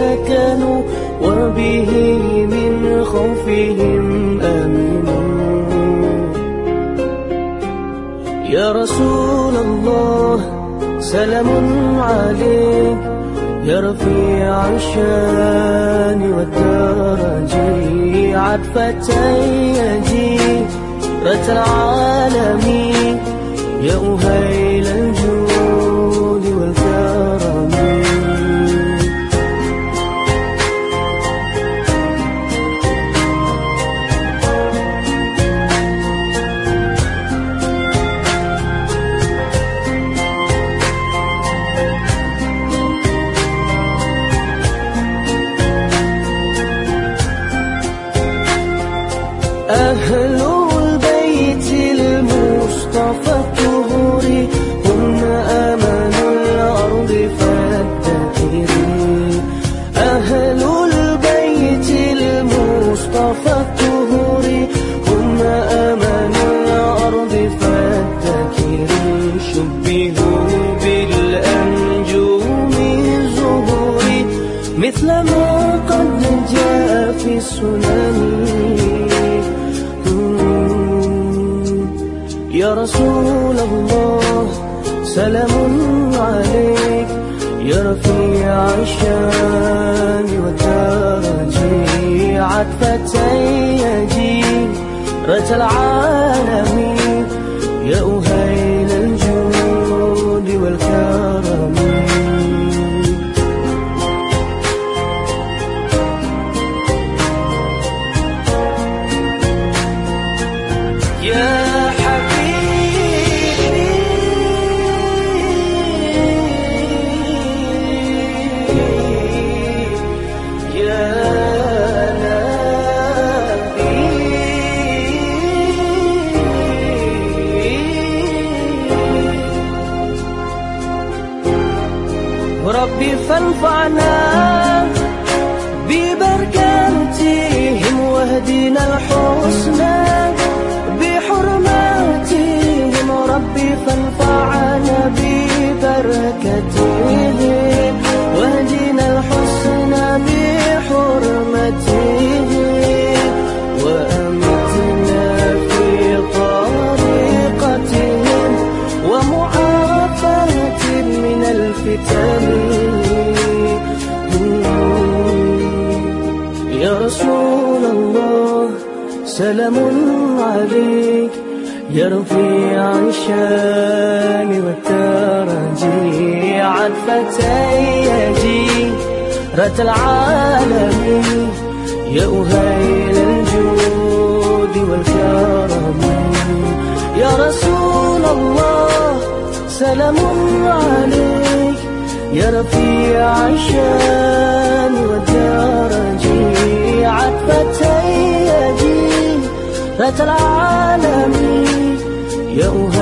سكنوا وبه من خوفهم أمنوا. يا رسول الله سلام عليك. يا رفيع الشان والدرج عطفة يجي رت العالمين يا أهيل الجود. قد جاء في السنن يا رسول الله سلام عليك. يا رفيع الشان والدرج عطفة يجي رجا العالمين يا أهيل الجود والكرم. ربي فانفعنا ببركاتهم واهدنا الحسنى بحرماتهم. ربي فانفعنا ببركتهم واهدنا الحسنى بحرمتهم وأمتنا في طريقتهم ومعافاة من الفتن. يا رسول الله سلام عليك. يا رفيع الشان والترجي عطفة يجي رت العالمين يا أهيل الجود والكرم. يا رسول الله سلام عليك. يا رفيع الشان والدرج عطفة يجي رت العالمين يا أهيل